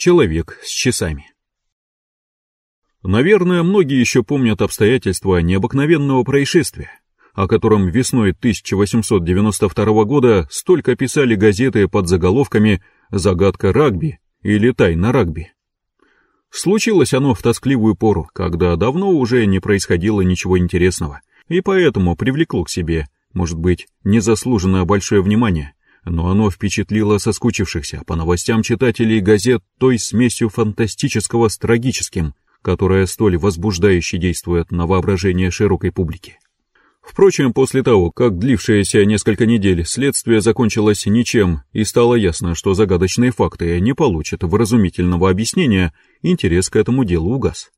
Человек с часами. Наверное, многие еще помнят обстоятельства необыкновенного происшествия, о котором весной 1892 года столько писали газеты под заголовками «Загадка рагби» или «Тайна рагби». Случилось оно в тоскливую пору, когда давно уже не происходило ничего интересного, и поэтому привлекло к себе, может быть, незаслуженно большое внимание, но оно впечатлило соскучившихся по новостям читателей газет той смесью фантастического с трагическим, которая столь возбуждающе действует на воображение широкой публики. Впрочем, после того, как длившееся несколько недель следствие закончилось ничем и стало ясно, что загадочные факты не получат вразумительного объяснения, интерес к этому делу угас.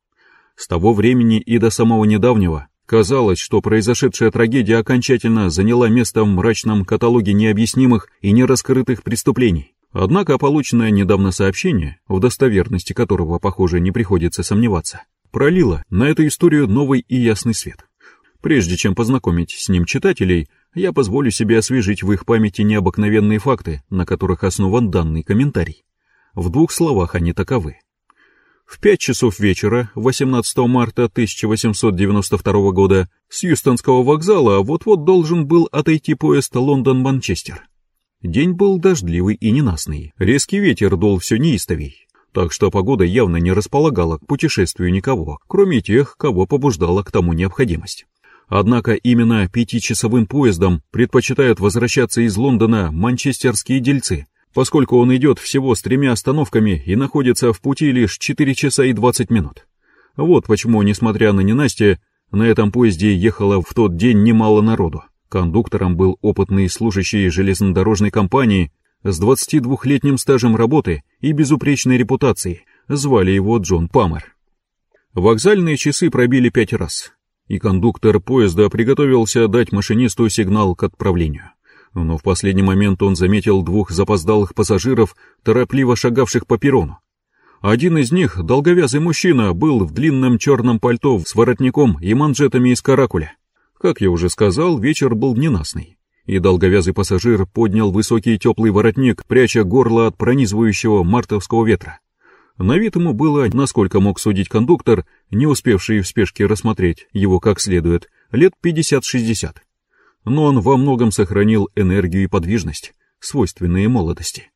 С того времени и до самого недавнего казалось, что произошедшая трагедия окончательно заняла место в мрачном каталоге необъяснимых и нераскрытых преступлений. Однако полученное недавно сообщение, в достоверности которого, похоже, не приходится сомневаться, пролило на эту историю новый и ясный свет. Прежде чем познакомить с ним читателей, я позволю себе освежить в их памяти необыкновенные факты, на которых основан данный комментарий. В двух словах они таковы. В пять часов вечера 18 марта 1892 года с Юстонского вокзала вот-вот должен был отойти поезд Лондон-Манчестер. День был дождливый и ненастный, резкий ветер дул все неистовей, так что погода явно не располагала к путешествию никого, кроме тех, кого побуждала к тому необходимость. Однако именно пятичасовым поездом предпочитают возвращаться из Лондона манчестерские дельцы, поскольку он идет всего с тремя остановками и находится в пути лишь 4 часа и 20 минут. Вот почему, несмотря на ненастье, на этом поезде ехало в тот день немало народу. Кондуктором был опытный служащий железнодорожной компании с 22-летним стажем работы и безупречной репутацией, звали его Джон Памер. Вокзальные часы пробили пять раз, и кондуктор поезда приготовился дать машинисту сигнал к отправлению. Но в последний момент он заметил двух запоздалых пассажиров, торопливо шагавших по перрону. Один из них, долговязый мужчина, был в длинном черном пальто с воротником и манжетами из каракуля. Как я уже сказал, вечер был ненастный, и долговязый пассажир поднял высокий теплый воротник, пряча горло от пронизывающего мартовского ветра. На вид ему было, насколько мог судить кондуктор, не успевший в спешке рассмотреть его как следует, лет 50-60. Но он во многом сохранил энергию и подвижность, свойственные молодости.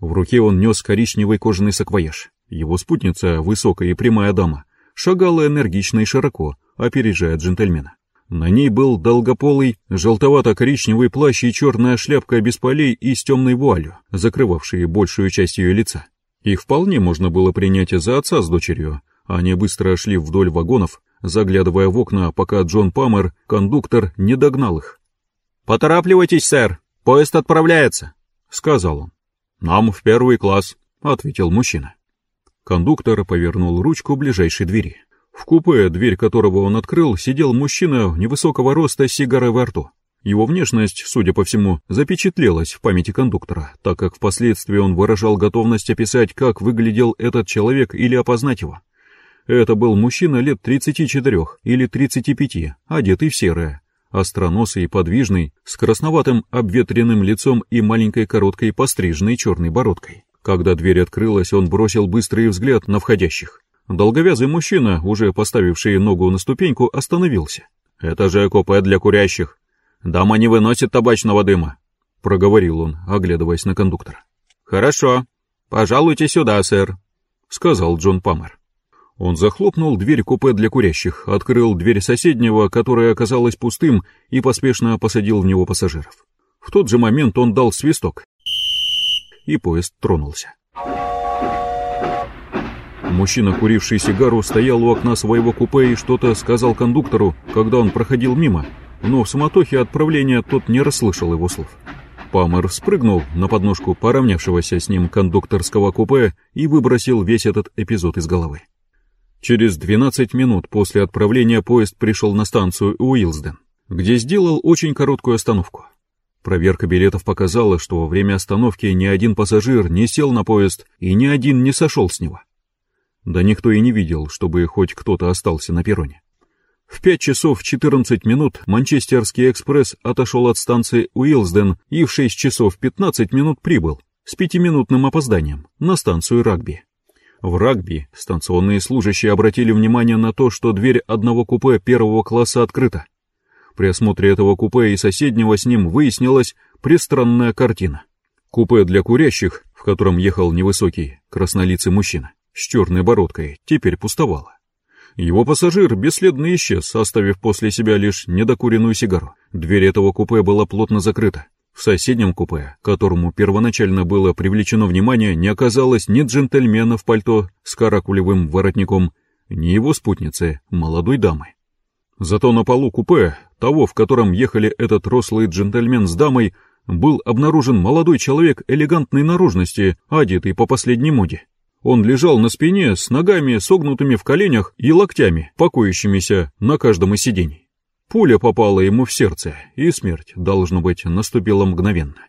В руке он нес коричневый кожаный саквояж. Его спутница, высокая и прямая дама, шагала энергично и широко, опережая джентльмена. На ней был долгополый, желтовато-коричневый плащ и черная шляпка без полей и с темной вуалью, закрывавшие большую часть ее лица. Их вполне можно было принять за отца с дочерью. Они быстро шли вдоль вагонов, заглядывая в окна, пока Джон Памер, кондуктор, не догнал их. «Поторапливайтесь, сэр, поезд отправляется», — сказал он. «Нам в первый класс», — ответил мужчина. Кондуктор повернул ручку ближайшей двери. В купе, дверь которого он открыл, сидел мужчина невысокого роста с сигарой во рту. Его внешность, судя по всему, запечатлелась в памяти кондуктора, так как впоследствии он выражал готовность описать, как выглядел этот человек или опознать его. Это был мужчина лет 34 или 35, одетый в серое, остроносый и подвижный, с красноватым обветренным лицом и маленькой короткой постриженной черной бородкой. Когда дверь открылась, он бросил быстрый взгляд на входящих. Долговязый мужчина, уже поставивший ногу на ступеньку, остановился. «Это же купе для курящих», «Дама не выносит табачного дыма», — проговорил он, оглядываясь на кондуктора. «Хорошо. Пожалуйте сюда, сэр», — сказал Джон Памер. Он захлопнул дверь купе для курящих, открыл дверь соседнего, которая оказалась пустым, и поспешно посадил в него пассажиров. В тот же момент он дал свисток, и поезд тронулся. Мужчина, куривший сигару, стоял у окна своего купе и что-то сказал кондуктору, когда он проходил мимо, но в суматохе отправления тот не расслышал его слов. Памер спрыгнул на подножку поравнявшегося с ним кондукторского купе и выбросил весь этот эпизод из головы. Через 12 минут после отправления поезд пришел на станцию Уилсден, где сделал очень короткую остановку. Проверка билетов показала, что во время остановки ни один пассажир не сел на поезд и ни один не сошел с него. Да никто и не видел, чтобы хоть кто-то остался на перроне. В 5 часов 14 минут Манчестерский экспресс отошел от станции Уилсден и в 6 часов 15 минут прибыл с пятиминутным опозданием на станцию Рагби. В рагби станционные служащие обратили внимание на то, что дверь одного купе первого класса открыта. При осмотре этого купе и соседнего с ним выяснилась пристранная картина. Купе для курящих, в котором ехал невысокий, краснолицый мужчина, с черной бородкой, теперь пустовало. Его пассажир бесследно исчез, оставив после себя лишь недокуренную сигару. Дверь этого купе была плотно закрыта. В соседнем купе, которому первоначально было привлечено внимание, не оказалось ни джентльмена в пальто с каракулевым воротником, ни его спутницы, молодой дамы. Зато на полу купе, того, в котором ехали этот рослый джентльмен с дамой, был обнаружен молодой человек элегантной наружности, одетый по последней моде. Он лежал на спине с ногами, согнутыми в коленях и локтями, покоящимися на каждом из сидений. Пуля попала ему в сердце, и смерть, должно быть, наступила мгновенно.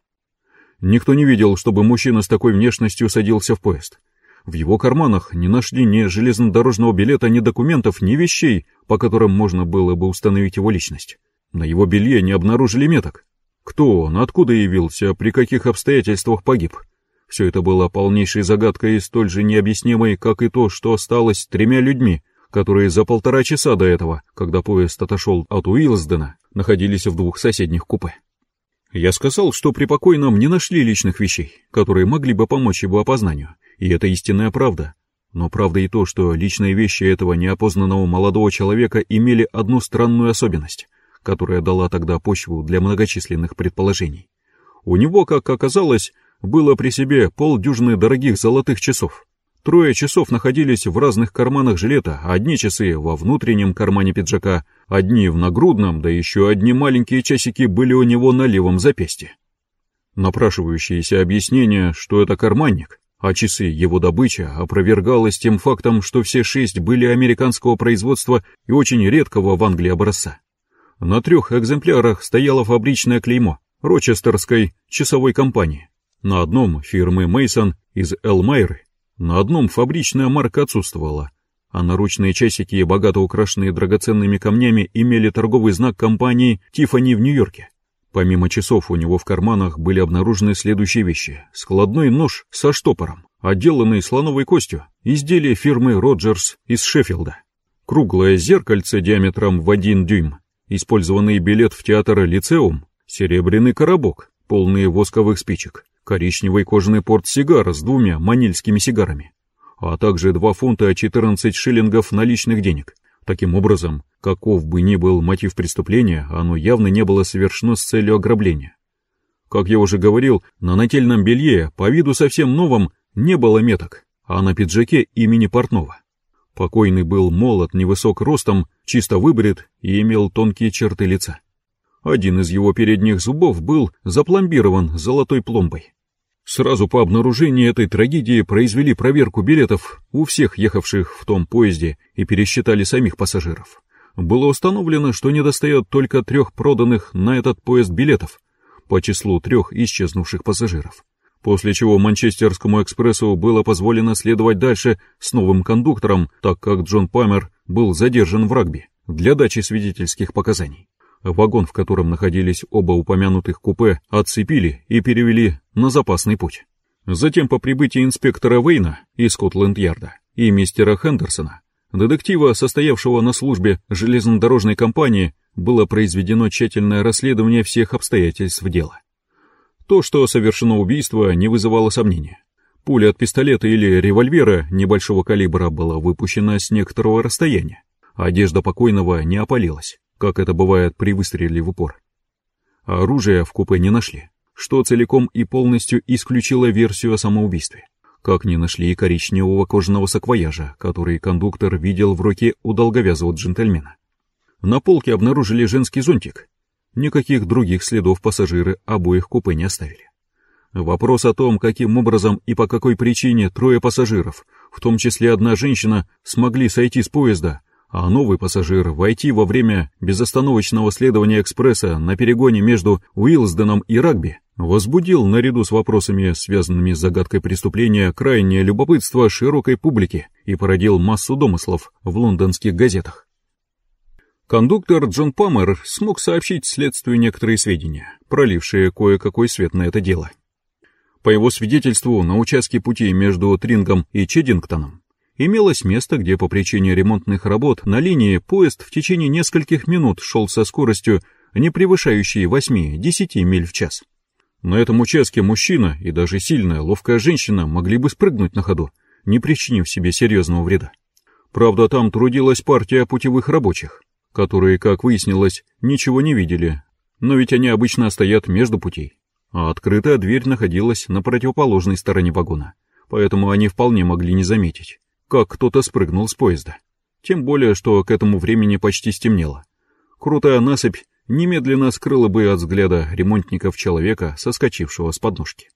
Никто не видел, чтобы мужчина с такой внешностью садился в поезд. В его карманах не нашли ни железнодорожного билета, ни документов, ни вещей, по которым можно было бы установить его личность. На его белье не обнаружили меток. Кто он, откуда явился, при каких обстоятельствах погиб? Все это было полнейшей загадкой и столь же необъяснимой, как и то, что осталось тремя людьми, которые за полтора часа до этого, когда поезд отошел от Уилсдена, находились в двух соседних купе. Я сказал, что при покойном не нашли личных вещей, которые могли бы помочь его опознанию, и это истинная правда. Но правда и то, что личные вещи этого неопознанного молодого человека имели одну странную особенность, которая дала тогда почву для многочисленных предположений. У него, как оказалось, было при себе полдюжины дорогих золотых часов, Трое часов находились в разных карманах жилета, одни часы во внутреннем кармане пиджака, одни в нагрудном, да еще одни маленькие часики были у него на левом запястье. Напрашивающееся объяснение, что это карманник, а часы его добыча, опровергалось тем фактом, что все шесть были американского производства и очень редкого в Англии образца. На трех экземплярах стояло фабричное клеймо Рочестерской часовой компании, на одном фирмы Мейсон из Элмайры, на одном фабричная марка отсутствовала, а наручные часики, богато украшенные драгоценными камнями, имели торговый знак компании «Тиффани» в Нью-Йорке. Помимо часов у него в карманах были обнаружены следующие вещи. Складной нож со штопором, отделанный слоновой костью, изделие фирмы «Роджерс» из Шеффилда. Круглое зеркальце диаметром в один дюйм, использованный билет в театр «Лицеум», серебряный коробок, полный восковых спичек, коричневый кожаный портсигар с двумя манильскими сигарами, а также 2 фунта 14 шиллингов наличных денег. Таким образом, каков бы ни был мотив преступления, оно явно не было совершено с целью ограбления. Как я уже говорил, на нательном белье, по виду совсем новом, не было меток, а на пиджаке имени портного. Покойный был молод, невысок ростом, чисто выбрит и имел тонкие черты лица. Один из его передних зубов был запломбирован золотой пломбой. Сразу по обнаружении этой трагедии произвели проверку билетов у всех ехавших в том поезде и пересчитали самих пассажиров. Было установлено, что недостает только трех проданных на этот поезд билетов по числу трех исчезнувших пассажиров. После чего Манчестерскому экспрессу было позволено следовать дальше с новым кондуктором, так как Джон Памер был задержан в рагби для дачи свидетельских показаний. Вагон, в котором находились оба упомянутых купе, отцепили и перевели на запасный путь. Затем по прибытии инспектора Вейна из Скотланд-Ярда и мистера Хендерсона, детектива, состоявшего на службе железнодорожной компании, было произведено тщательное расследование всех обстоятельств дела. То, что совершено убийство, не вызывало сомнения. Пуля от пистолета или револьвера небольшого калибра была выпущена с некоторого расстояния. Одежда покойного не опалилась как это бывает при выстреле в упор. А оружия в купе не нашли, что целиком и полностью исключило версию о самоубийстве. Как не нашли и коричневого кожаного саквояжа, который кондуктор видел в руке у долговязого джентльмена. На полке обнаружили женский зонтик. Никаких других следов пассажиры обоих купе не оставили. Вопрос о том, каким образом и по какой причине трое пассажиров, в том числе одна женщина, смогли сойти с поезда, а новый пассажир войти во время безостановочного следования экспресса на перегоне между Уилсденом и Рагби возбудил, наряду с вопросами, связанными с загадкой преступления, крайнее любопытство широкой публики и породил массу домыслов в лондонских газетах. Кондуктор Джон Паммер смог сообщить следствию некоторые сведения, пролившие кое-какой свет на это дело. По его свидетельству, на участке пути между Трингом и Чеддингтоном имелось место, где по причине ремонтных работ на линии поезд в течение нескольких минут шел со скоростью, не превышающей 8-10 миль в час. На этом участке мужчина и даже сильная, ловкая женщина могли бы спрыгнуть на ходу, не причинив себе серьезного вреда. Правда, там трудилась партия путевых рабочих, которые, как выяснилось, ничего не видели, но ведь они обычно стоят между путей, а открытая дверь находилась на противоположной стороне вагона, поэтому они вполне могли не заметить, как кто-то спрыгнул с поезда. Тем более, что к этому времени почти стемнело. Крутая насыпь немедленно скрыла бы от взгляда ремонтников человека, соскочившего с подножки.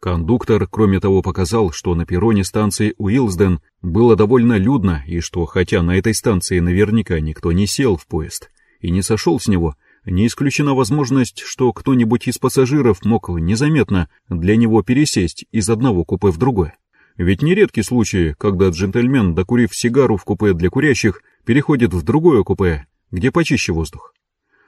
Кондуктор, кроме того, показал, что на перроне станции Уилсден было довольно людно, и что, хотя на этой станции наверняка никто не сел в поезд и не сошел с него, не исключена возможность, что кто-нибудь из пассажиров мог незаметно для него пересесть из одного купе в другое. Ведь нередки случаи, когда джентльмен, докурив сигару в купе для курящих, переходит в другое купе, где почище воздух.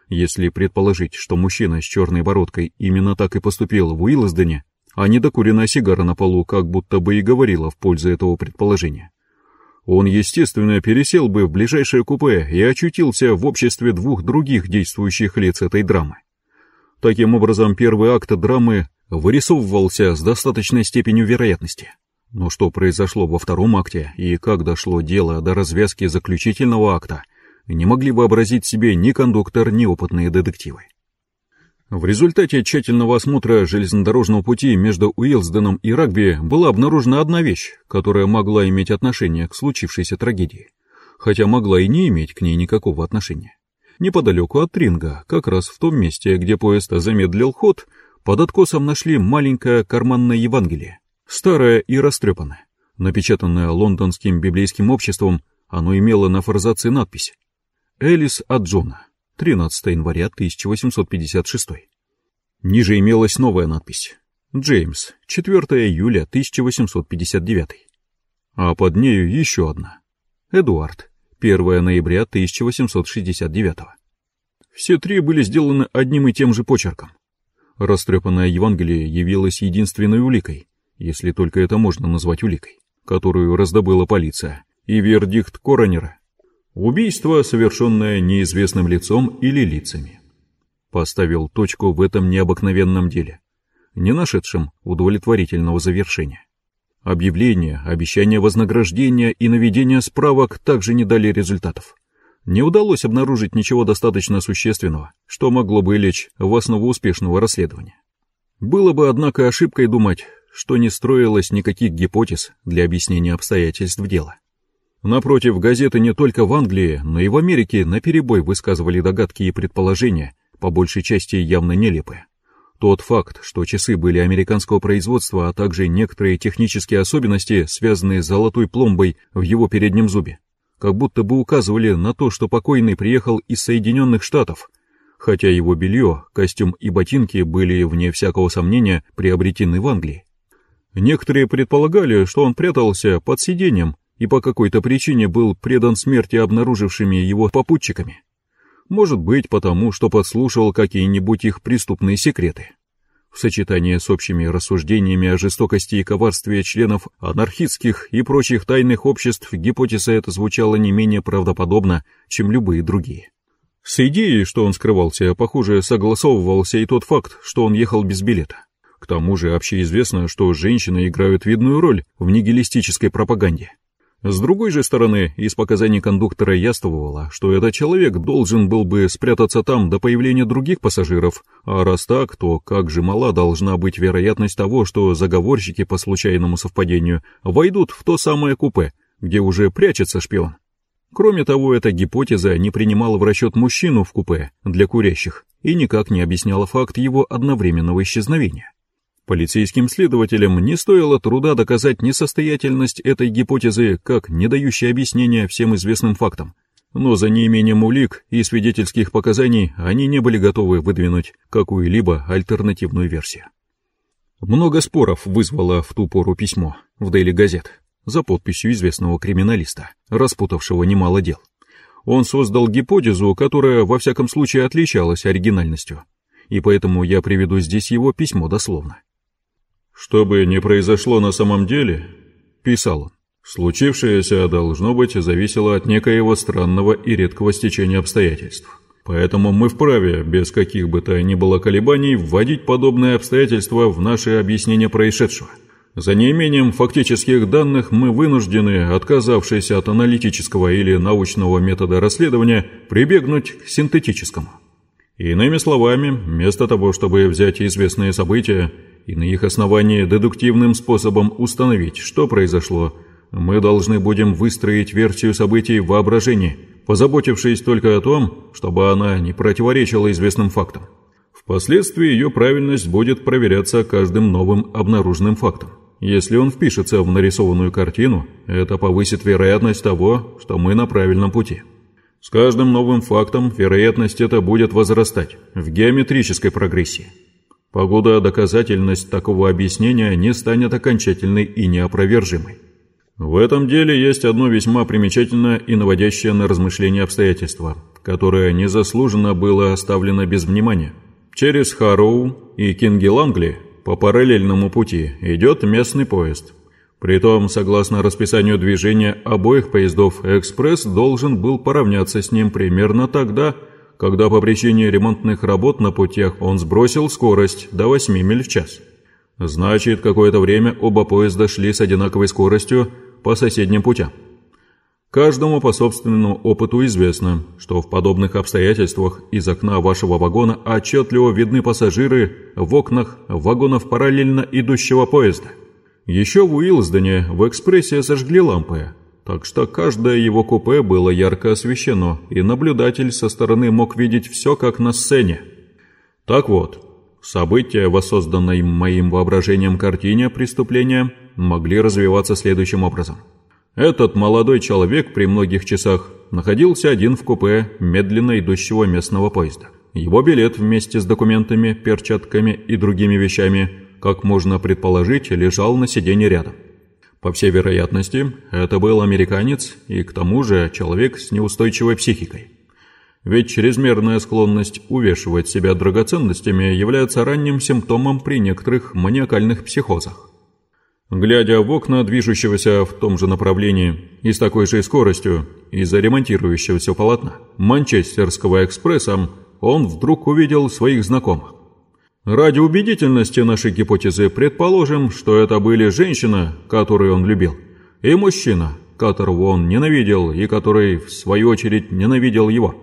Если предположить, что мужчина с черной бородкой именно так и поступил в Уиллсдене, а недокуренная сигара на полу как будто бы и говорила в пользу этого предположения. Он, естественно, пересел бы в ближайшее купе и очутился в обществе двух других действующих лиц этой драмы. Таким образом, первый акт драмы вырисовывался с достаточной степенью вероятности. Но что произошло во втором акте и как дошло дело до развязки заключительного акта, не могли вообразить себе ни кондуктор, ни опытные детективы. В результате тщательного осмотра железнодорожного пути между Уилсденом и Рагби была обнаружена одна вещь, которая могла иметь отношение к случившейся трагедии, хотя могла и не иметь к ней никакого отношения. Неподалеку от Тринга, как раз в том месте, где поезд замедлил ход, под откосом нашли маленькое карманное Евангелие, старое и растрепанное. Напечатанное лондонским библейским обществом, оно имело на форзаце надпись «Элис от Джона». 13 января 1856. Ниже имелась новая надпись. Джеймс, 4 июля 1859. А под нею еще одна. Эдуард, 1 ноября 1869. Все три были сделаны одним и тем же почерком. Растрепанное Евангелие явилось единственной уликой, если только это можно назвать уликой, которую раздобыла полиция, и вердикт коронера Убийство, совершенное неизвестным лицом или лицами. Поставил точку в этом необыкновенном деле, не нашедшем удовлетворительного завершения. Объявления, обещания вознаграждения и наведение справок также не дали результатов. Не удалось обнаружить ничего достаточно существенного, что могло бы лечь в основу успешного расследования. Было бы, однако, ошибкой думать, что не строилось никаких гипотез для объяснения обстоятельств дела. Напротив, газеты не только в Англии, но и в Америке наперебой высказывали догадки и предположения, по большей части явно нелепые. Тот факт, что часы были американского производства, а также некоторые технические особенности, связанные с золотой пломбой в его переднем зубе, как будто бы указывали на то, что покойный приехал из Соединенных Штатов, хотя его белье, костюм и ботинки были, вне всякого сомнения, приобретены в Англии. Некоторые предполагали, что он прятался под сиденьем и по какой-то причине был предан смерти обнаружившими его попутчиками. Может быть, потому что подслушивал какие-нибудь их преступные секреты. В сочетании с общими рассуждениями о жестокости и коварстве членов анархистских и прочих тайных обществ гипотеза эта звучала не менее правдоподобно, чем любые другие. С идеей, что он скрывался, похоже, согласовывался и тот факт, что он ехал без билета. К тому же общеизвестно, что женщины играют видную роль в нигилистической пропаганде. С другой же стороны, из показаний кондуктора яствовало, что этот человек должен был бы спрятаться там до появления других пассажиров, а раз так, то как же мала должна быть вероятность того, что заговорщики по случайному совпадению войдут в то самое купе, где уже прячется шпион. Кроме того, эта гипотеза не принимала в расчет мужчину в купе для курящих и никак не объясняла факт его одновременного исчезновения. Полицейским следователям не стоило труда доказать несостоятельность этой гипотезы как не дающей объяснения всем известным фактам. Но за неимением улик и свидетельских показаний они не были готовы выдвинуть какую-либо альтернативную версию. Много споров вызвало в ту пору письмо в Daily Gazette за подписью известного криминалиста, распутавшего немало дел. Он создал гипотезу, которая во всяком случае отличалась оригинальностью, и поэтому я приведу здесь его письмо дословно. «Что бы ни произошло на самом деле, — писал он, — Случившееся, должно быть, зависело от некоего странного и редкого стечения обстоятельств. Поэтому мы вправе, без каких бы то ни было колебаний, вводить подобные обстоятельства в наши объяснения происшедшего. За неимением фактических данных мы вынуждены, отказавшись от аналитического или научного метода расследования, прибегнуть к синтетическому. Иными словами, вместо того, чтобы взять известные события и на их основании дедуктивным способом установить, что произошло, мы должны будем выстроить версию событий в воображении, позаботившись только о том, чтобы она не противоречила известным фактам. Впоследствии ее правильность будет проверяться каждым новым обнаруженным фактом. Если он впишется в нарисованную картину, это повысит вероятность того, что мы на правильном пути. С каждым новым фактом вероятность эта будет возрастать в геометрической прогрессии. Погода доказательность такого объяснения не станет окончательной и неопровержимой. В этом деле есть одно весьма примечательное и наводящее на размышления обстоятельство, которое незаслуженно было оставлено без внимания. Через Харроу и Кингелангли по параллельному пути идет местный поезд – Притом, согласно расписанию движения обоих поездов, «Экспресс» должен был поравняться с ним примерно тогда, когда по причине ремонтных работ на путях он сбросил скорость до 8 миль в час. Значит, какое-то время оба поезда шли с одинаковой скоростью по соседним путям. Каждому по собственному опыту известно, что в подобных обстоятельствах из окна вашего вагона отчетливо видны пассажиры в окнах вагонов параллельно идущего поезда – еще в Уилсдене в экспрессе зажгли лампы, так что каждое его купе было ярко освещено, и наблюдатель со стороны мог видеть все как на сцене. Так вот, события, воссозданной моим воображением картине преступления, могли развиваться следующим образом. Этот молодой человек при многих часах находился один в купе медленно идущего местного поезда. Его билет вместе с документами, перчатками и другими вещами – как можно предположить, лежал на сиденье рядом. По всей вероятности, это был американец и к тому же человек с неустойчивой психикой. Ведь чрезмерная склонность увешивать себя драгоценностями является ранним симптомом при некоторых маниакальных психозах. Глядя в окна движущегося в том же направлении и с такой же скоростью из-за ремонтирующегося полотна Манчестерского экспресса, он вдруг увидел своих знакомых. Ради убедительности нашей гипотезы предположим, что это были женщина, которую он любил, и мужчина, которого он ненавидел и который, в свою очередь, ненавидел его.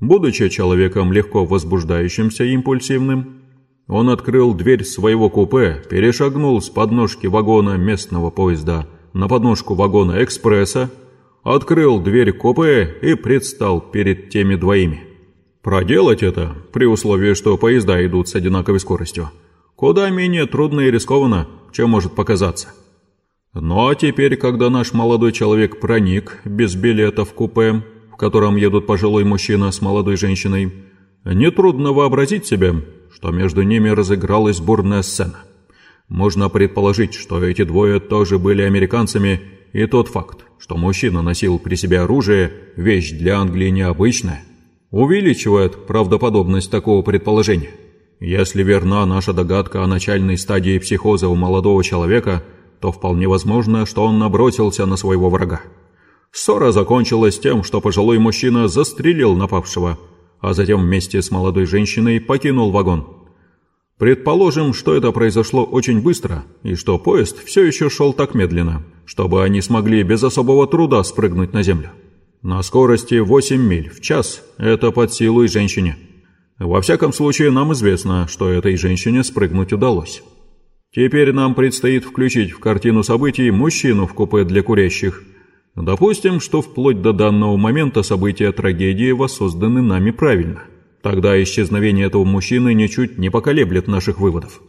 Будучи человеком легко возбуждающимся и импульсивным, он открыл дверь своего купе, перешагнул с подножки вагона местного поезда на подножку вагона экспресса, открыл дверь купе и предстал перед теми двоими. Проделать это, при условии, что поезда идут с одинаковой скоростью, куда менее трудно и рискованно, чем может показаться. Ну а теперь, когда наш молодой человек проник без билета в купе, в котором едут пожилой мужчина с молодой женщиной, нетрудно вообразить себе, что между ними разыгралась бурная сцена. Можно предположить, что эти двое тоже были американцами, и тот факт, что мужчина носил при себе оружие, вещь для Англии необычная – увеличивает правдоподобность такого предположения. Если верна наша догадка о начальной стадии психоза у молодого человека, то вполне возможно, что он набросился на своего врага. Ссора закончилась тем, что пожилой мужчина застрелил напавшего, а затем вместе с молодой женщиной покинул вагон. Предположим, что это произошло очень быстро, и что поезд все еще шел так медленно, чтобы они смогли без особого труда спрыгнуть на землю. На скорости 8 миль в час это под силу и женщине. Во всяком случае, нам известно, что этой женщине спрыгнуть удалось. Теперь нам предстоит включить в картину событий мужчину в купе для курящих. Допустим, что вплоть до данного момента события трагедии воссозданы нами правильно. Тогда исчезновение этого мужчины ничуть не поколеблет наших выводов.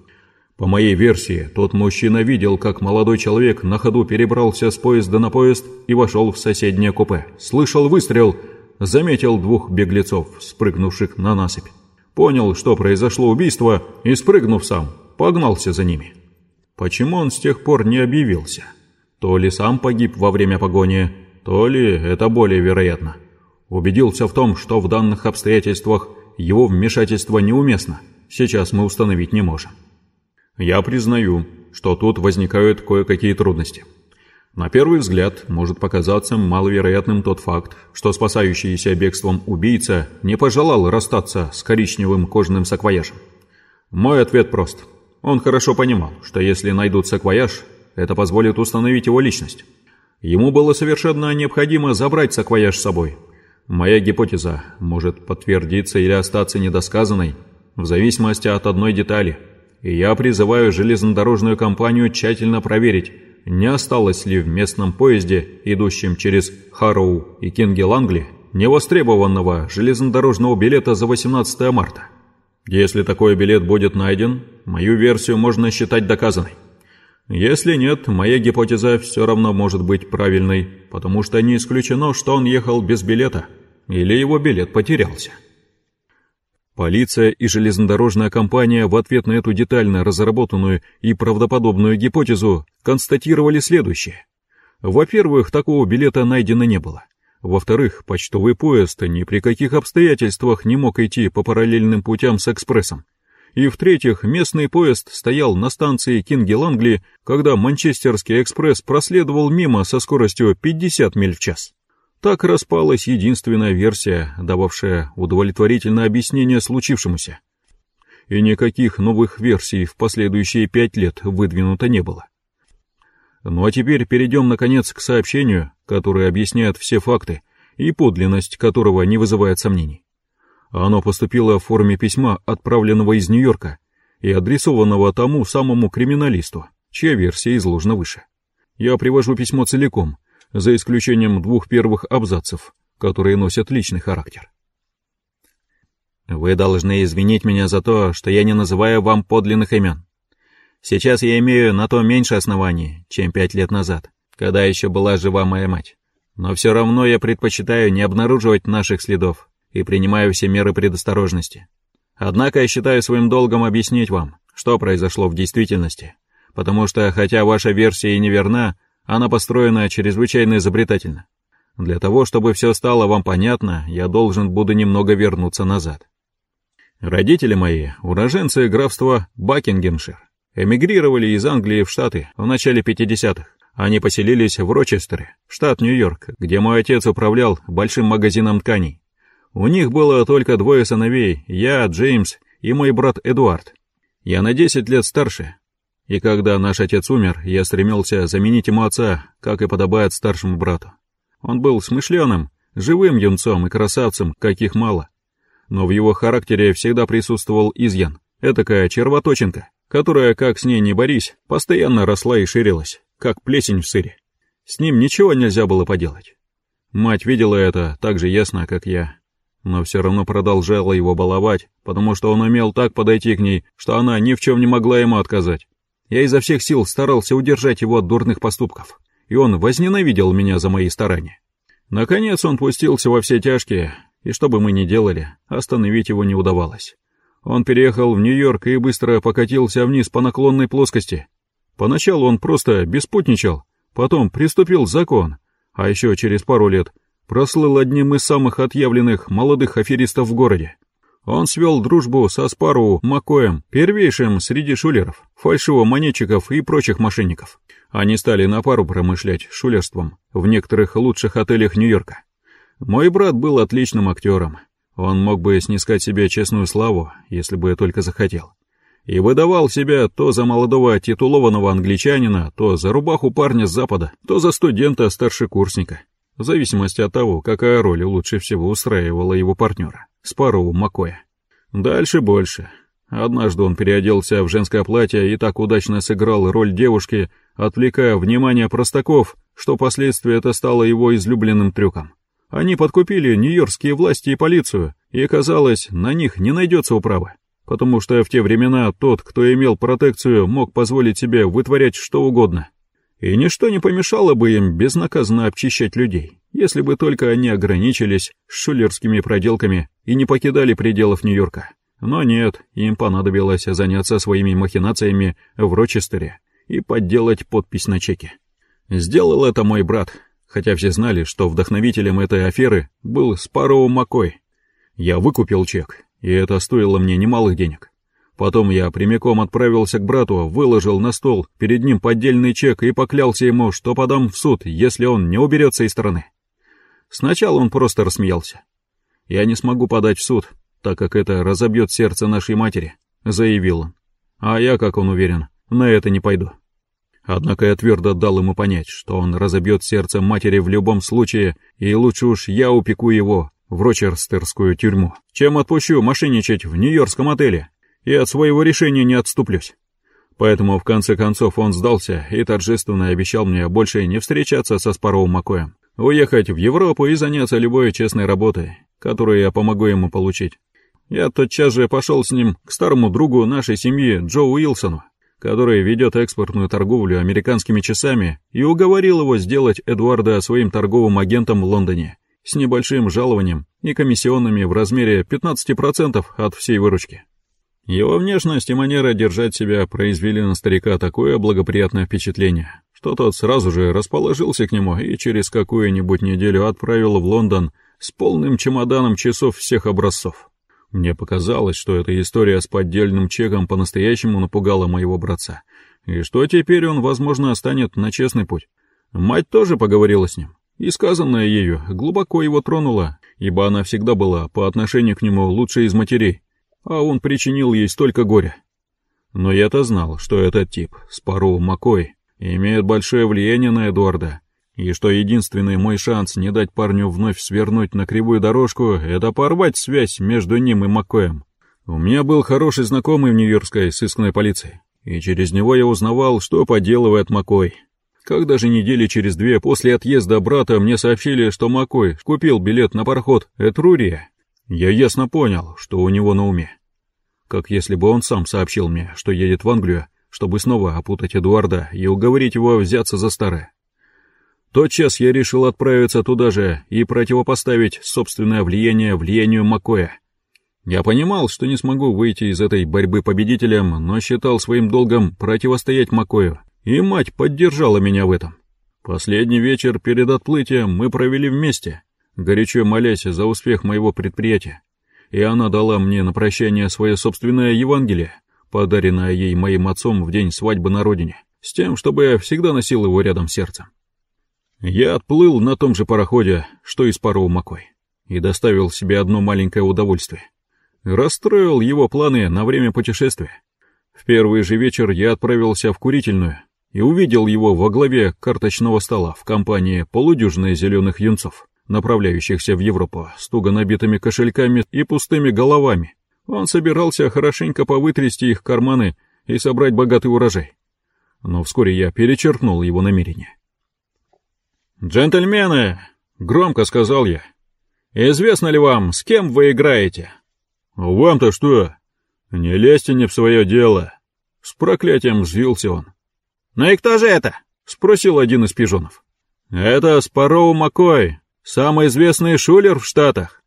По моей версии, тот мужчина видел, как молодой человек на ходу перебрался с поезда на поезд и вошел в соседнее купе. Слышал выстрел, заметил двух беглецов, спрыгнувших на насыпь. Понял, что произошло убийство, и, спрыгнув сам, погнался за ними. Почему он с тех пор не объявился? То ли сам погиб во время погони, то ли это более вероятно. Убедился в том, что в данных обстоятельствах его вмешательство неуместно. Сейчас мы установить не можем. Я признаю, что тут возникают кое-какие трудности. На первый взгляд может показаться маловероятным тот факт, что спасающийся бегством убийца не пожелал расстаться с коричневым кожаным саквояжем. Мой ответ прост. Он хорошо понимал, что если найдут саквояж, это позволит установить его личность. Ему было совершенно необходимо забрать саквояж с собой. Моя гипотеза может подтвердиться или остаться недосказанной, в зависимости от одной детали. И я призываю железнодорожную компанию тщательно проверить, не осталось ли в местном поезде, идущем через Харроу и Кингелангли, невостребованного железнодорожного билета за 18 марта. Если такой билет будет найден, мою версию можно считать доказанной. Если нет, моя гипотеза все равно может быть правильной, потому что не исключено, что он ехал без билета, или его билет потерялся. Полиция и железнодорожная компания в ответ на эту детально разработанную и правдоподобную гипотезу констатировали следующее. Во-первых, такого билета найдено не было. Во-вторых, почтовый поезд ни при каких обстоятельствах не мог идти по параллельным путям с экспрессом. И в-третьих, местный поезд стоял на станции Кингелангли, когда Манчестерский экспресс проследовал мимо со скоростью 50 миль в час. Так распалась единственная версия, дававшая удовлетворительное объяснение случившемуся. И никаких новых версий в последующие пять лет выдвинуто не было. Ну а теперь перейдем, наконец, к сообщению, которое объясняет все факты и подлинность которого не вызывает сомнений. Оно поступило в форме письма, отправленного из Нью-Йорка и адресованного тому самому криминалисту, чья версия изложена выше. Я привожу письмо целиком, за исключением двух первых абзацев, которые носят личный характер. Вы должны извинить меня за то, что я не называю вам подлинных имен. Сейчас я имею на то меньше оснований, чем пять лет назад, когда еще была жива моя мать. Но все равно я предпочитаю не обнаруживать наших следов и принимаю все меры предосторожности. Однако я считаю своим долгом объяснить вам, что произошло в действительности, потому что, хотя ваша версия и неверна, она построена чрезвычайно изобретательно. Для того, чтобы все стало вам понятно, я должен буду немного вернуться назад. Родители мои, уроженцы графства Бакингемшир, эмигрировали из Англии в Штаты в начале 50-х. Они поселились в Рочестере, штат Нью-Йорк, где мой отец управлял большим магазином тканей. У них было только двое сыновей, я, Джеймс и мой брат Эдуард. Я на 10 лет старше, и когда наш отец умер, я стремился заменить ему отца, как и подобает старшему брату. Он был смышленым, живым юнцом и красавцем, каких мало. Но в его характере всегда присутствовал изъян, этакая червоточинка, которая, как с ней не борись, постоянно росла и ширилась, как плесень в сыре. С ним ничего нельзя было поделать. Мать видела это так же ясно, как я, но все равно продолжала его баловать, потому что он умел так подойти к ней, что она ни в чем не могла ему отказать. Я изо всех сил старался удержать его от дурных поступков, и он возненавидел меня за мои старания. Наконец он пустился во все тяжкие, и что бы мы ни делали, остановить его не удавалось. Он переехал в Нью-Йорк и быстро покатился вниз по наклонной плоскости. Поначалу он просто беспутничал, потом приступил закон, а еще через пару лет прослыл одним из самых отъявленных молодых аферистов в городе. Он свел дружбу со Спару Макоем, первейшим среди шулеров, фальшивомонетчиков и прочих мошенников. Они стали на пару промышлять шулерством в некоторых лучших отелях Нью-Йорка. Мой брат был отличным актером. Он мог бы снискать себе честную славу, если бы только захотел. И выдавал себя то за молодого титулованного англичанина, то за рубаху парня с запада, то за студента-старшекурсника, в зависимости от того, какая роль лучше всего устраивала его партнера. Спару Макоя. Дальше больше. Однажды он переоделся в женское платье и так удачно сыграл роль девушки, отвлекая внимание простаков, что впоследствии это стало его излюбленным трюком. Они подкупили нью-йоркские власти и полицию, и, казалось, на них не найдется управы, потому что в те времена тот, кто имел протекцию, мог позволить себе вытворять что угодно. И ничто не помешало бы им безнаказанно обчищать людей, если бы только они ограничились шулерскими проделками и не покидали пределов Нью-Йорка. Но нет, им понадобилось заняться своими махинациями в Рочестере и подделать подпись на чеке. Сделал это мой брат, хотя все знали, что вдохновителем этой аферы был Спарроу Маккой. Я выкупил чек, и это стоило мне немалых денег. Потом я прямиком отправился к брату, выложил на стол перед ним поддельный чек и поклялся ему, что подам в суд, если он не уберется из страны. Сначала он просто рассмеялся. «Я не смогу подать в суд, так как это разобьет сердце нашей матери», — заявил он. «А я, как он уверен, на это не пойду». Однако я твердо дал ему понять, что он разобьет сердце матери в любом случае, и лучше уж я упеку его в Рочерстерскую тюрьму, чем отпущу мошенничать в Нью-Йоркском отеле, и от своего решения не отступлюсь. Поэтому в конце концов он сдался и торжественно обещал мне больше не встречаться со Спаровым Макоем, уехать в Европу и заняться любой честной работой, которую я помогу ему получить. Я тотчас же пошел с ним к старому другу нашей семьи Джо Уилсону, который ведет экспортную торговлю американскими часами, и уговорил его сделать Эдуарда своим торговым агентом в Лондоне с небольшим жалованием и комиссионными в размере 15% от всей выручки. Его внешность и манера держать себя произвели на старика такое благоприятное впечатление, что тот сразу же расположился к нему и через какую-нибудь неделю отправил в Лондон с полным чемоданом часов всех образцов. Мне показалось, что эта история с поддельным чеком по-настоящему напугала моего братца, и что теперь он, возможно, станет на честный путь. Мать тоже поговорила с ним, и сказанное ею глубоко его тронуло, ибо она всегда была по отношению к нему лучшей из матерей, а он причинил ей столько горя. Но я-то знал, что этот тип, Спару Макой, имеет большое влияние на Эдуарда, и что единственный мой шанс не дать парню вновь свернуть на кривую дорожку — это порвать связь между ним и Маккоем. У меня был хороший знакомый в Нью-Йоркской сыскной полиции, и через него я узнавал, что поделывает Маккой. Когда же недели через две после отъезда брата мне сообщили, что Маккой купил билет на пароход Этрурия, я ясно понял, что у него на уме. Как если бы он сам сообщил мне, что едет в Англию, чтобы снова опутать Эдуарда и уговорить его взяться за старое. Тотчас я решил отправиться туда же и противопоставить собственное влияние влиянию Макоя. Я понимал, что не смогу выйти из этой борьбы победителем, но считал своим долгом противостоять Макою, и мать поддержала меня в этом. Последний вечер перед отплытием мы провели вместе, горячо молясь за успех моего предприятия, и она дала мне на прощание свое собственное Евангелие, подаренное ей моим отцом в день свадьбы на родине, с тем, чтобы я всегда носил его рядом сердцем. Я отплыл на том же пароходе, что и с паром Макой, и доставил себе одно маленькое удовольствие. Расстроил его планы на время путешествия. В первый же вечер я отправился в курительную и увидел его во главе карточного стола в компании полудюжины зеленых юнцов, направляющихся в Европу с туго набитыми кошельками и пустыми головами. Он собирался хорошенько повытрясти их карманы и собрать богатый урожай. Но вскоре я перечеркнул его намерение. «Джентльмены!» — громко сказал я. «Известно ли вам, с кем вы играете?» «Вам-то что? Не лезьте не в свое дело!» С проклятием взвился он. «Ну и кто же это?» — спросил один из пижонов. «Это Спароу Маккой, самый известный шулер в Штатах».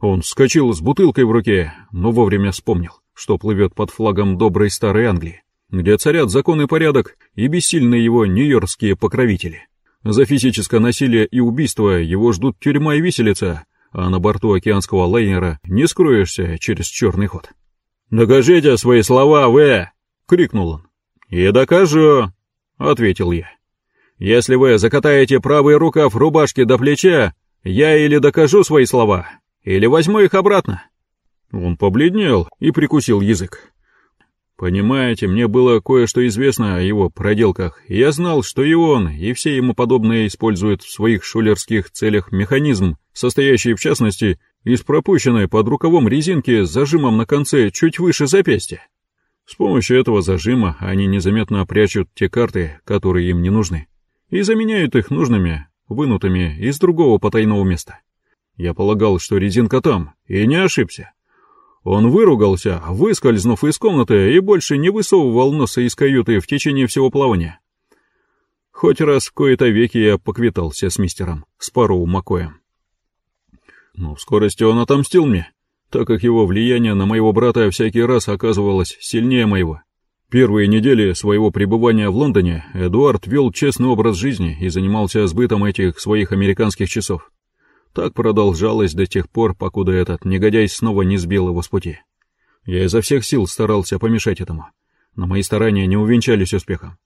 Он вскочил с бутылкой в руке, но вовремя вспомнил, что плывет под флагом доброй старой Англии, где царят закон и порядок и бессильны его нью-йоркские покровители. За физическое насилие и убийство его ждут тюрьма и виселица, а на борту океанского лайнера не скроешься через черный ход. «Докажите свои слова, вы!» — крикнул он. «И докажу!» — ответил я. «Если вы закатаете правый рукав рубашки до плеча, я или докажу свои слова, или возьму их обратно». Он побледнел и прикусил язык. Понимаете, мне было кое-что известно о его проделках, и я знал, что и он, и все ему подобные используют в своих шулерских целях механизм, состоящий в частности из пропущенной под рукавом резинки с зажимом на конце чуть выше запястья. С помощью этого зажима они незаметно прячут те карты, которые им не нужны, и заменяют их нужными, вынутыми из другого потайного места. Я полагал, что резинка там, и не ошибся. Он выругался, выскользнув из комнаты и больше не высовывал носа из каюты в течение всего плавания. Хоть раз в кои-то веки я поквитался с мистером Спароу Макоем. Но в скорости он отомстил мне, так как его влияние на моего брата всякий раз оказывалось сильнее моего. Первые недели своего пребывания в Лондоне Эдуард вел честный образ жизни и занимался сбытом этих своих американских часов. Так продолжалось до тех пор, покуда этот негодяй снова не сбил его с пути. Я изо всех сил старался помешать этому, но мои старания не увенчались успехом.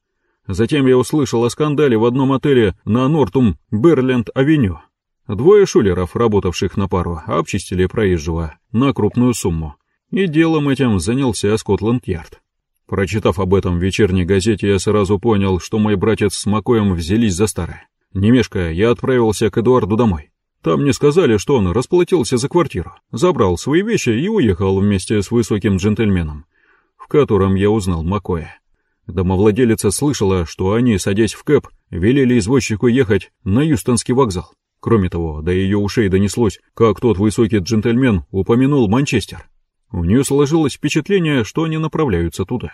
Затем я услышал о скандале в одном отеле на Нортум Берленд-авеню. Двое шулеров, работавших на пару, обчистили проезжего на крупную сумму. И делом этим занялся Скотланд-Ярд. Прочитав об этом в вечерней газете, я сразу понял, что мой братец с Макоем взялись за старое. Не мешкая, я отправился к Эдуарду домой. Там мне сказали, что он расплатился за квартиру, забрал свои вещи и уехал вместе с высоким джентльменом, в котором я узнал Макоя. Домовладелица слышала, что они, садясь в кэп, велели извозчику ехать на Юстонский вокзал. Кроме того, до ее ушей донеслось, как тот высокий джентльмен упомянул Манчестер. У нее сложилось впечатление, что они направляются туда.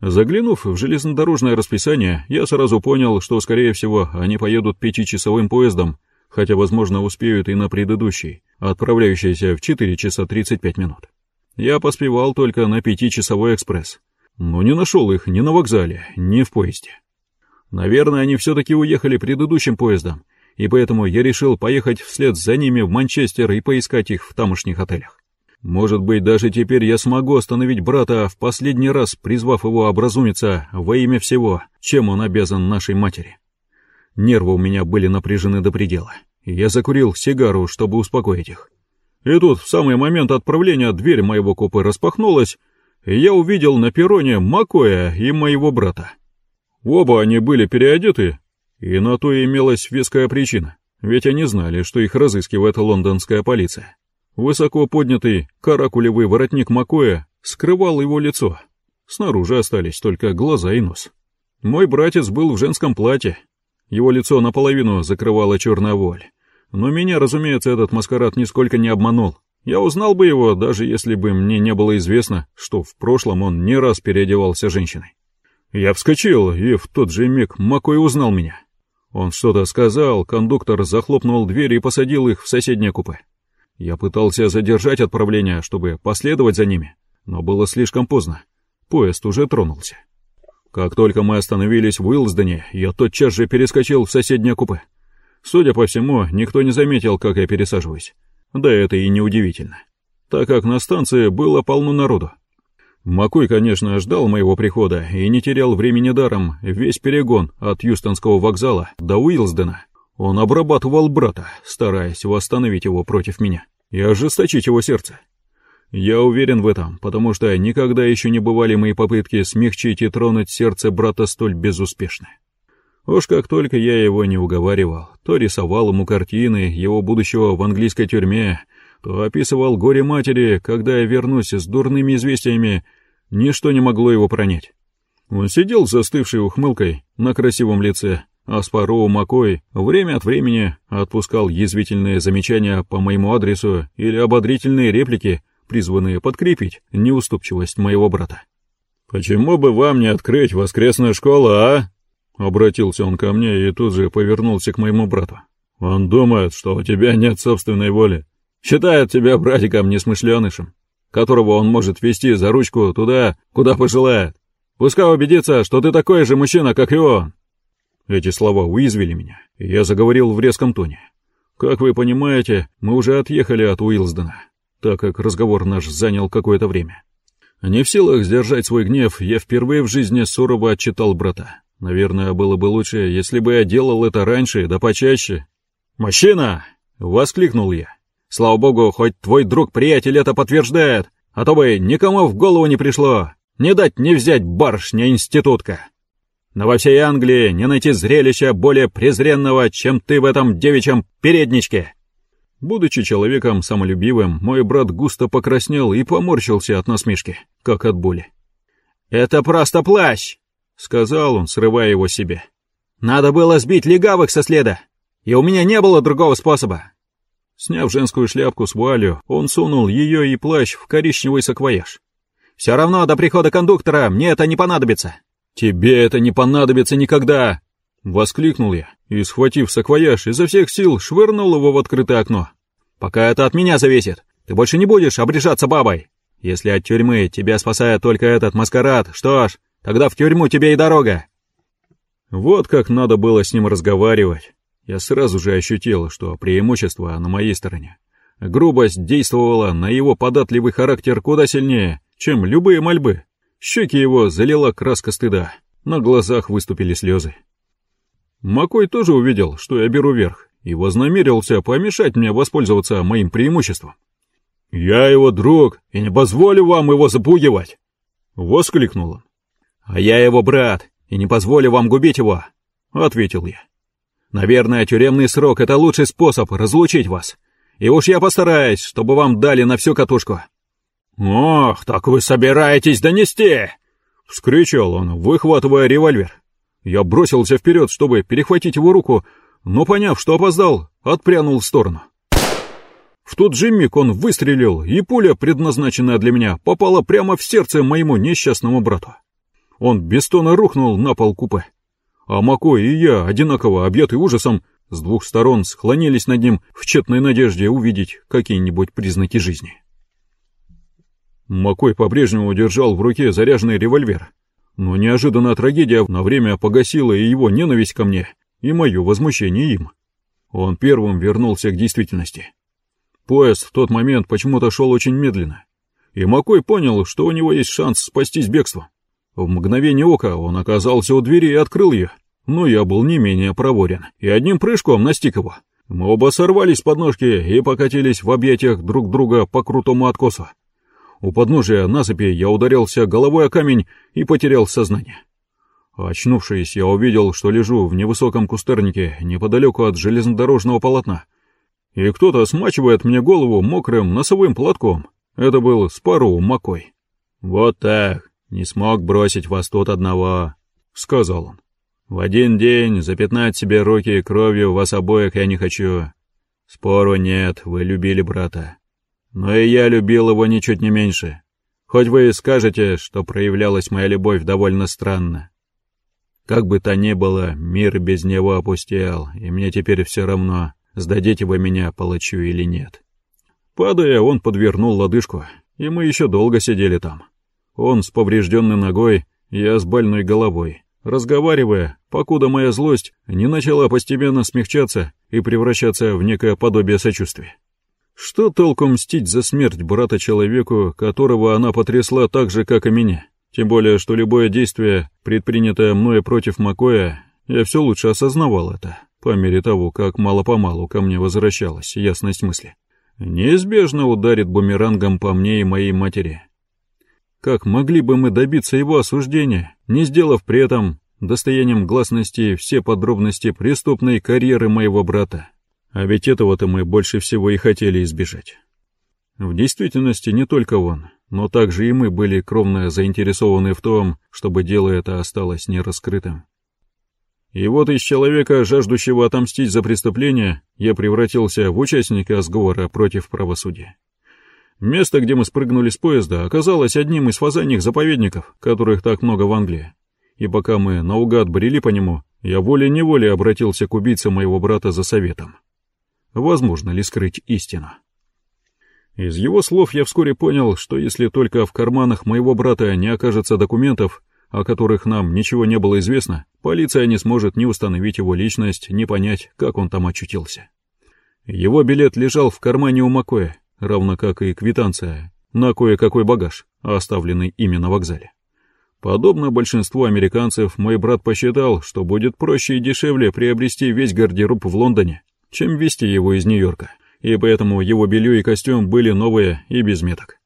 Заглянув в железнодорожное расписание, я сразу понял, что, скорее всего, они поедут пятичасовым поездом, хотя, возможно, успеют и на предыдущий, отправляющийся в 4 часа 35 минут. Я поспевал только на пятичасовой экспресс, но не нашел их ни на вокзале, ни в поезде. Наверное, они все-таки уехали предыдущим поездом, и поэтому я решил поехать вслед за ними в Манчестер и поискать их в тамошних отелях. Может быть, даже теперь я смогу остановить брата, в последний раз призвав его образумиться во имя всего, чем он обязан нашей матери. Нервы у меня были напряжены до предела, и я закурил сигару, чтобы успокоить их. И тут, в самый момент отправления, дверь моего купе распахнулась, я увидел на перроне Макоя и моего брата. Оба они были переодеты, и на то имелась веская причина, ведь они знали, что их разыскивает лондонская полиция. Высоко поднятый каракулевый воротник Макоя скрывал его лицо. Снаружи остались только глаза и нос. Мой братец был в женском платье. Его лицо наполовину закрывала черная воль. Но меня, разумеется, этот маскарад нисколько не обманул. Я узнал бы его, даже если бы мне не было известно, что в прошлом он не раз переодевался женщиной. Я вскочил, и в тот же миг Макой узнал меня. Он что-то сказал, кондуктор захлопнул дверь и посадил их в соседнее купе. Я пытался задержать отправление, чтобы последовать за ними, но было слишком поздно. Поезд уже тронулся. Как только мы остановились в Уилсдене, я тотчас же перескочил в соседнее купе. Судя по всему, никто не заметил, как я пересаживаюсь. Да это и не удивительно, так как на станции было полно народу. Макой, конечно, ждал моего прихода и не терял времени даром весь перегон от Юстонского вокзала до Уилсдена. Он обрабатывал брата, стараясь восстановить его против меня и ожесточить его сердце. Я уверен в этом, потому что никогда еще не бывали мои попытки смягчить и тронуть сердце брата столь безуспешны. Уж как только я его не уговаривал, то рисовал ему картины его будущего в английской тюрьме, то описывал горе матери, когда я вернусь с дурными известиями, ничто не могло его пронять. Он сидел застывшей ухмылкой на красивом лице, а Спароу Макой время от времени отпускал язвительные замечания по моему адресу или ободрительные реплики, призванные подкрепить неуступчивость моего брата. «Почему бы вам не открыть воскресную школу, а?» Обратился он ко мне и тут же повернулся к моему брату. «Он думает, что у тебя нет собственной воли. Считает тебя братиком несмышленышем, которого он может вести за ручку туда, куда пожелает. Пускай убедится, что ты такой же мужчина, как и он». Эти слова уязвили меня, и я заговорил в резком тоне. Как вы понимаете, мы уже отъехали от Уилсдена, так как разговор наш занял какое-то время. Не в силах сдержать свой гнев, я впервые в жизни сурово отчитал брата. Наверное, было бы лучше, если бы я делал это раньше, да почаще. «Мужчина!» — воскликнул я. «Слава богу, хоть твой друг-приятель это подтверждает, а то бы никому в голову не пришло. Не дать не взять барышня-институтка. Но во всей Англии не найти зрелища более презренного, чем ты в этом девичьем передничке». Будучи человеком самолюбивым, мой брат густо покраснел и поморщился от насмешки, как от боли. «Это просто плащ!» — сказал он, срывая его себе. «Надо было сбить легавых со следа, и у меня не было другого способа». Сняв женскую шляпку с вуалью, он сунул ее и плащ в коричневый саквояж. «Все равно до прихода кондуктора мне это не понадобится». «Тебе это не понадобится никогда!» — воскликнул я и, схватив саквояж, изо всех сил швырнул его в открытое окно. «Пока это от меня зависит, ты больше не будешь обрежаться бабой. Если от тюрьмы тебя спасает только этот маскарад, что ж, Тогда в тюрьму тебе и дорога!» Вот как надо было с ним разговаривать. Я сразу же ощутил, что преимущество на моей стороне. Грубость действовала на его податливый характер куда сильнее, чем любые мольбы. Щеки его залила краска стыда, на глазах выступили слезы. Макой тоже увидел, что я беру верх, и вознамерился помешать мне воспользоваться моим преимуществом. «Я его друг, и не позволю вам его запугивать!» — воскликнул он. «А я его брат, и не позволю вам губить его!» — ответил я. «Наверное, тюремный срок — это лучший способ разлучить вас, и уж я постараюсь, чтобы вам дали на всю катушку». «Ох, так вы собираетесь донести!» — вскричал он, выхватывая револьвер. Я бросился вперед, чтобы перехватить его руку, но, поняв, что опоздал, отпрянул в сторону. В тот же миг он выстрелил, и пуля, предназначенная для меня, попала прямо в сердце моему несчастному брату. Он бесстонно рухнул на пол купе. А Макой и я, одинаково объятый ужасом, с двух сторон склонились над ним в тщетной надежде увидеть какие-нибудь признаки жизни. Макой по-прежнему держал в руке заряженный револьвер, но неожиданная трагедия на время погасила и его ненависть ко мне, и мое возмущение им. Он первым вернулся к действительности. Поезд в тот момент почему-то шел очень медленно, и Макой понял, что у него есть шанс спастись бегством. В мгновение ока он оказался у двери и открыл ее, но я был не менее проворен, и одним прыжком настиг его. Мы оба сорвались с подножки и покатились в объятиях друг друга по крутому откосу. У подножия насыпи я ударился головой о камень и потерял сознание. Очнувшись, я увидел, что лежу в невысоком кустарнике неподалеку от железнодорожного полотна — и кто-то смачивает мне голову мокрым носовым платком. Это был Спару Макой. «Вот так, не смог бросить вас тут одного», — сказал он. «В один день запятнать себе руки кровью вас обоих я не хочу. Спору нет, вы любили брата. Но и я любил его ничуть не меньше. Хоть вы и скажете, что проявлялась моя любовь довольно странно. Как бы то ни было, мир без него опустел, и мне теперь все равно, сдадите вы меня палачу или нет. Падая, он подвернул лодыжку, и мы еще долго сидели там. Он с поврежденной ногой, я с больной головой, разговаривая, покуда моя злость не начала постепенно смягчаться и превращаться в некое подобие сочувствия. Что толком мстить за смерть брата человеку, которого она потрясла так же, как и меня? Тем более, что любое действие, предпринятое мною против Макоя, я все лучше осознавал это по мере того, как мало-помалу ко мне возвращалась ясность мысли. Неизбежно ударит бумерангом по мне и моей матери. Как могли бы мы добиться его осуждения, не сделав при этом достоянием гласности все подробности преступной карьеры моего брата? А ведь этого-то мы больше всего и хотели избежать. В действительности не только он, но также и мы были кровно заинтересованы в том, чтобы дело это осталось нераскрытым. И вот из человека, жаждущего отомстить за преступление, я превратился в участника сговора против правосудия. Место, где мы спрыгнули с поезда, оказалось одним из фазаньих заповедников, которых так много в Англии. И пока мы наугад брели по нему, я волей-неволей обратился к убийце моего брата за советом. Возможно ли скрыть истину? Из его слов я вскоре понял, что если только в карманах моего брата не окажется документов, о которых нам ничего не было известно, полиция не сможет ни установить его личность, ни понять, как он там очутился. Его билет лежал в кармане у Макоя, равно как и квитанция на кое-какой багаж, оставленный ими на вокзале. Подобно большинству американцев, мой брат посчитал, что будет проще и дешевле приобрести весь гардероб в Лондоне, чем везти его из Нью-Йорка, и поэтому его белье и костюм были новые и без меток.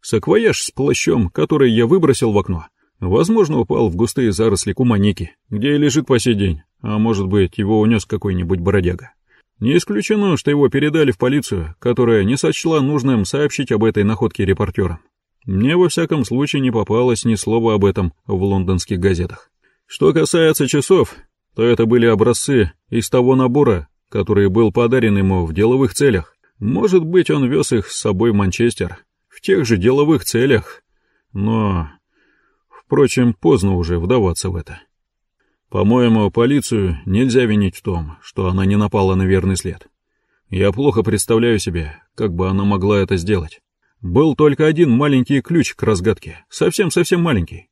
Саквояж с плащом, который я выбросил в окно, Возможно, упал в густые заросли куманики, где и лежит по сей день, а может быть, его унес какой-нибудь бродяга. Не исключено, что его передали в полицию, которая не сочла нужным сообщить об этой находке репортерам. Мне во всяком случае не попалось ни слова об этом в лондонских газетах. Что касается часов, то это были образцы из того набора, который был подарен ему в деловых целях. Может быть, он вез их с собой в Манчестер, в тех же деловых целях. Но Впрочем, поздно уже вдаваться в это. По-моему, полицию нельзя винить в том, что она не напала на верный след. Я плохо представляю себе, как бы она могла это сделать. Был только один маленький ключ к разгадке, совсем-совсем маленький.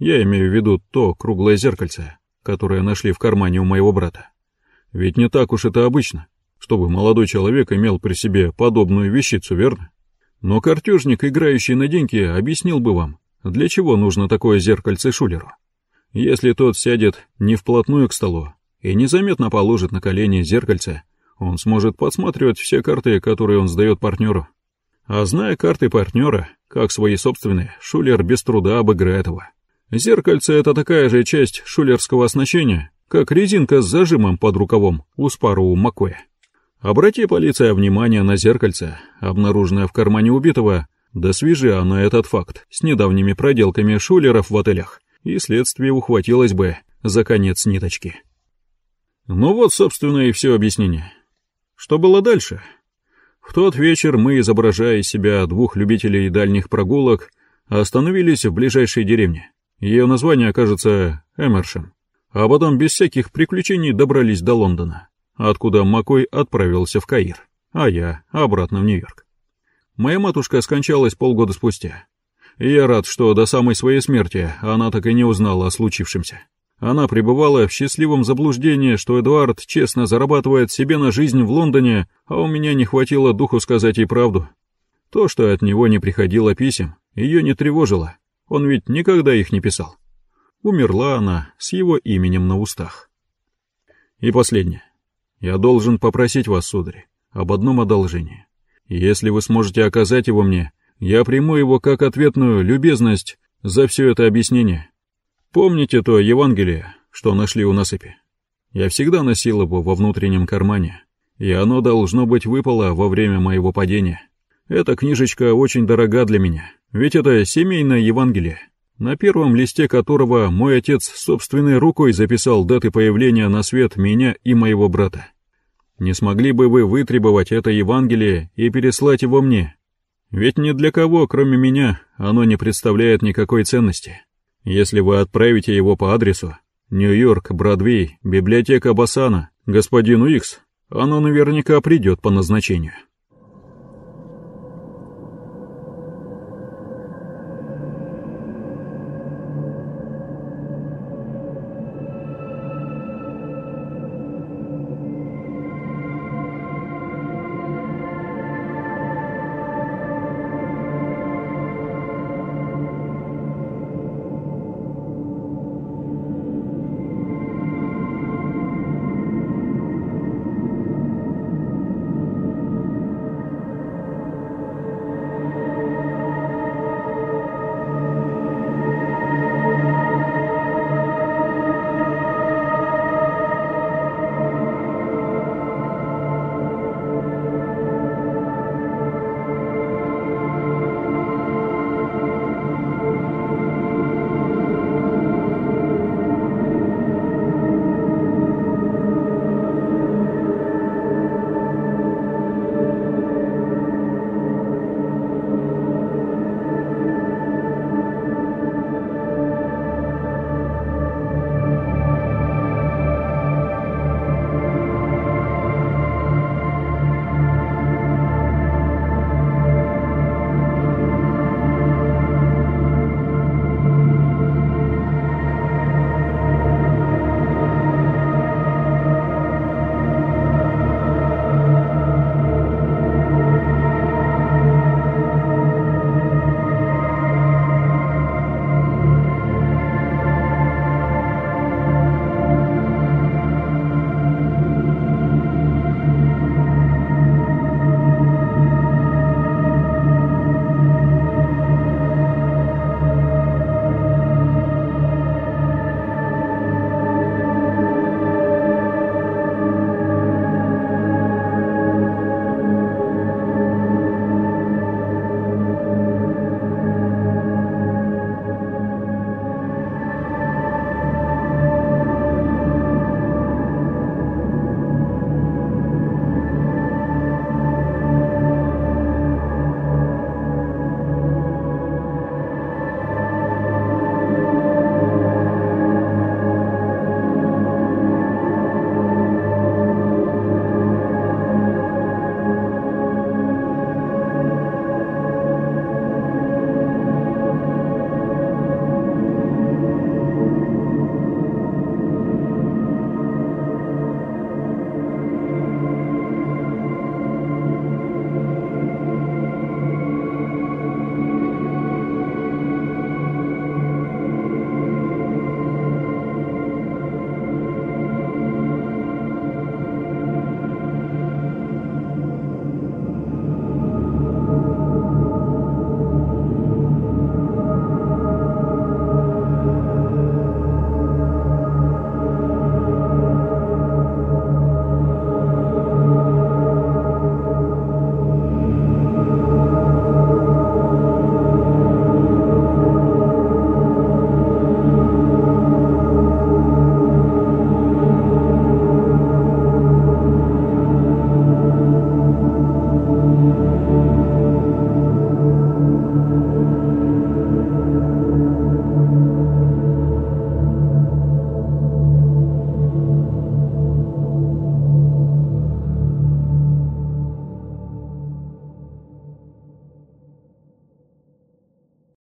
Я имею в виду то круглое зеркальце, которое нашли в кармане у моего брата. Ведь не так уж это обычно, чтобы молодой человек имел при себе подобную вещицу, верно? Но картежник, играющий на деньги, объяснил бы вам, для чего нужно такое зеркальце Шулеру. Если тот сядет не вплотную к столу и незаметно положит на колени зеркальце, он сможет подсматривать все карты, которые он сдает партнеру. А зная карты партнера, как свои собственные, Шулер без труда обыграет его. Зеркальце — это такая же часть шулерского оснащения, как резинка с зажимом под рукавом у Спару Маккоя. Обрати, полиция, внимание на зеркальце, обнаруженное в кармане убитого, да свяжи она этот факт с недавними проделками шулеров в отелях, и следствие ухватилось бы за конец ниточки. Ну вот, собственно, и все объяснение. Что было дальше? В тот вечер мы, изображая из себя двух любителей дальних прогулок, остановились в ближайшей деревне. Ее название окажется Эмершем. А потом без всяких приключений добрались до Лондона, откуда Макой отправился в Каир, а я обратно в Нью-Йорк. Моя матушка скончалась полгода спустя. Я рад, что до самой своей смерти она так и не узнала о случившемся. Она пребывала в счастливом заблуждении, что Эдуард честно зарабатывает себе на жизнь в Лондоне, а у меня не хватило духу сказать ей правду. То, что от него не приходило писем, ее не тревожило. Он ведь никогда их не писал. Умерла она с его именем на устах. И последнее. Я должен попросить вас, сударь, об одном одолжении. Если вы сможете оказать его мне, я приму его как ответную любезность за все это объяснение. Помните то Евангелие, что нашли у насыпи? Я всегда носил его во внутреннем кармане, и оно должно быть выпало во время моего падения. Эта книжечка очень дорога для меня, ведь это семейное Евангелие, на первом листе которого мой отец собственной рукой записал даты появления на свет меня и моего брата. Не смогли бы вы вытребовать это Евангелие и переслать его мне? Ведь ни для кого, кроме меня, оно не представляет никакой ценности. Если вы отправите его по адресу Нью-Йорк, Бродвей, библиотека Бассана, господину Икс, оно наверняка придет по назначению.